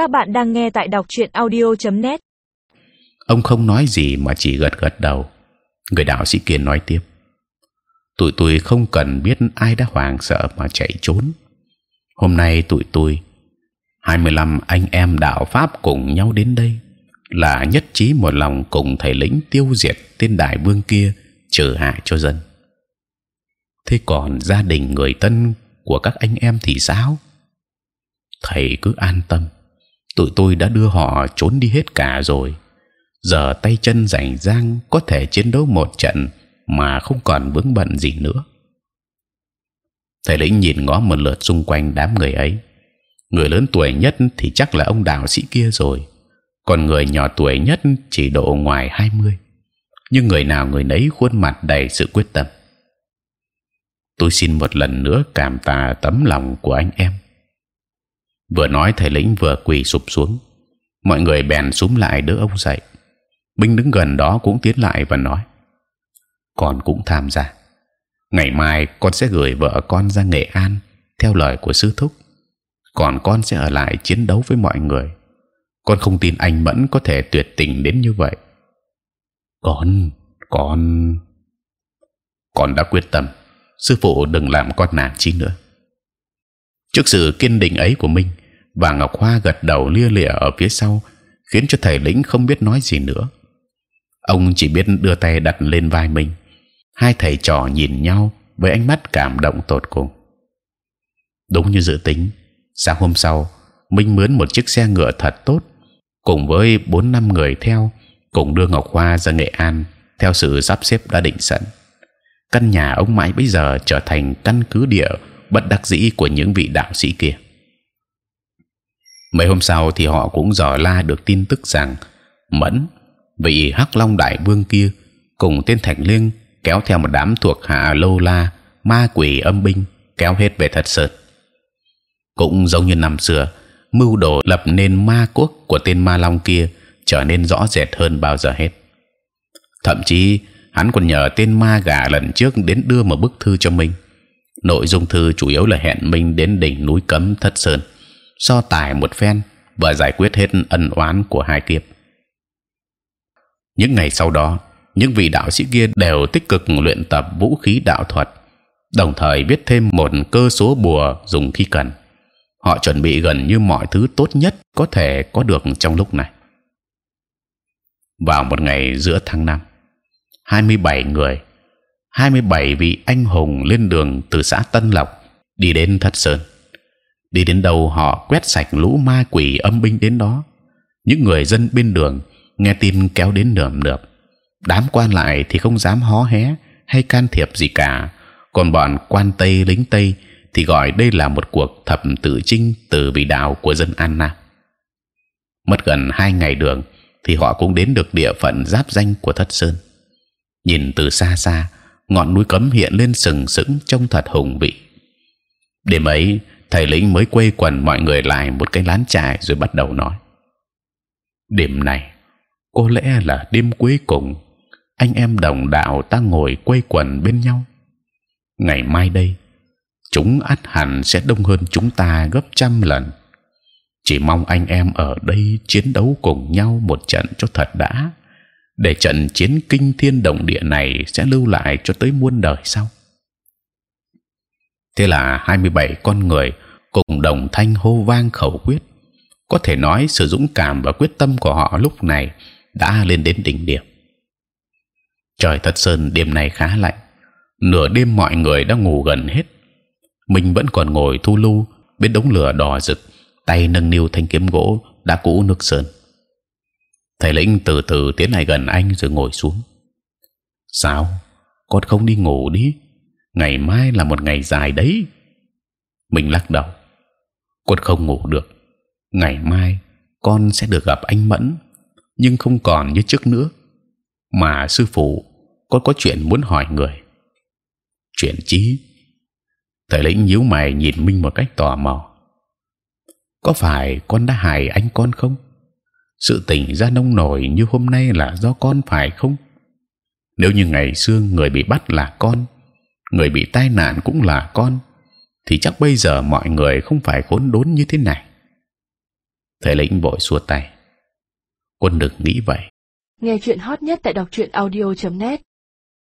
Các bạn đang nghe tại đọc truyện audio.net. Ông không nói gì mà chỉ gật gật đầu. Người đạo sĩ kia nói tiếp: tụi tôi không cần biết ai đã hoảng sợ mà chạy trốn. Hôm nay tụi tôi 25 anh em đạo pháp cùng nhau đến đây là nhất trí một lòng cùng thầy lĩnh tiêu diệt tên đại vương kia trừ hại cho dân. Thế còn gia đình người tân của các anh em thì sao? Thầy cứ an tâm, tụi tôi đã đưa họ trốn đi hết cả rồi. Giờ tay chân rảnh rang có thể chiến đấu một trận mà không còn vướng bận gì nữa. Thầy lĩnh nhìn ngó một lượt xung quanh đám người ấy. Người lớn tuổi nhất thì chắc là ông đạo sĩ kia rồi, còn người nhỏ tuổi nhất chỉ độ ngoài 20 nhưng người nào người nấy khuôn mặt đầy sự quyết tâm. Tôi xin một lần nữa cảm tạ tấm lòng của anh em. Vừa nói thầy lĩnh vừa quỳ sụp xuống, mọi người bèn súng lại đỡ ông dậy. Binh đứng gần đó cũng tiến lại và nói: con cũng tham gia. Ngày mai con sẽ gửi vợ con ra nghệ an theo lời của sư thúc. Còn con sẽ ở lại chiến đấu với mọi người. Con không tin anh mẫn có thể tuyệt tình đến như vậy con con con đã quyết tâm sư phụ đừng làm con nàng chi nữa trước sự kiên định ấy của minh và ngọc hoa gật đầu lia lịa ở phía sau, khiến cho thầy lĩnh không biết nói gì nữa ông chỉ biết đưa tay đặt lên vai mình hai thầy trò nhìn nhau với ánh mắt cảm động tột cùng đúng như dự tính, sáng hôm sau, minh mướn một chiếc xe ngựa thật tốt, cùng với bốn năm người theo, cùng đưa Ngọc Hoa ra Nghệ An theo sự sắp xếp đã định sẵn. Căn nhà ông mãi bây giờ trở thành căn cứ địa bất đắc dĩ của những vị đạo sĩ kia. Mấy hôm sau thì họ cũng dò la được tin tức rằng Mẫn, vị Hắc Long Đại Vương kia, cùng tên thạch Liên kéo theo một đám thuộc hạ Lô La, ma quỷ âm binh kéo hết về Thật Sơn. Cũng giống như năm xưa, mưu đồ lập nên ma quốc của tên Ma Long kia trở nên rõ rệt hơn bao giờ hết. Thậm chí hắn còn nhờ tên ma gà lần trước đến đưa một bức thư cho mình. Nội dung thư chủ yếu là hẹn mình đến đỉnh núi cấm thất sơn, so tài một phen và giải quyết hết ân oán của hai kiếp. Những ngày sau đó, những vị đạo sĩ kia đều tích cực luyện tập vũ khí đạo thuật, đồng thời biết thêm một cơ số bùa dùng khi cần. Họ chuẩn bị gần như mọi thứ tốt nhất có thể có được trong lúc này vào một ngày giữa tháng năm 27 người 27 vị anh hùng lên đường từ xã Tân Lộc đi đến Thất Sơn đi đến đâu họ quét sạch lũ ma quỷ âm binh đến đó những người dân bên đường nghe tin kéo đến nườm nượp đám quan lại thì không dám hó hé hay can thiệp gì cả còn bọn quan tây lính tây thì gọi đây là một cuộc thập tự chinh từ vị đạo của dân An Nam mất gần hai ngày đường thì họ cũng đến được địa phận giáp danh của thất sơn. Nhìn từ xa xa, ngọn núi cấm hiện lên sừng sững trông thật hùng vĩ. Đêm ấy, thầy lĩnh mới quây quần mọi người lại một cái lán trại rồi bắt đầu nói: đêm này có lẽ là đêm cuối cùng anh em đồng đạo ta ngồi quây quần bên nhau. Ngày mai đây, chúng ắt hẳn sẽ đông hơn chúng ta gấp trăm lần. Chỉ mong anh em ở đây chiến đấu cùng nhau một trận cho thật đã để trận chiến kinh thiên động địa này sẽ lưu lại cho tới muôn đời sau thế là 27 con người cùng đồng thanh hô vang khẩu quyết có thể nói sự dũng cảm và quyết tâm của họ lúc này đã lên đến đỉnh điểm trời thật sơn đêm nay khá lạnh nửa đêm mọi người đã ngủ gần hết mình vẫn còn ngồi thu lưu bên đống lửa đỏ rực, tay nâng niu thanh kiếm gỗ đã cũ nước sơn. Thầy lĩnh từ từ tiến lại gần anh rồi ngồi xuống. Sao? Con không đi ngủ đi? Ngày mai là một ngày dài đấy. Mình lắc đầu. Con không ngủ được. Ngày mai con sẽ được gặp anh Mẫn, nhưng không còn như trước nữa. Mà sư phụ, con có chuyện muốn hỏi người. Chuyện chí? Thầy lĩnh nhíu mày nhìn Minh một cách tò mò có phải con đã hại anh con không? Sự tình ra nông nổi như hôm nay là do con phải không? Nếu như ngày xưa người bị bắt là con, người bị tai nạn cũng là con, thì chắc bây giờ mọi người không phải khốn đốn như thế này. thầy lĩnh vội xua tay. Quân đừng nghĩ vậy. Nghe chuyện hot nhất tại đọc truyện audio.net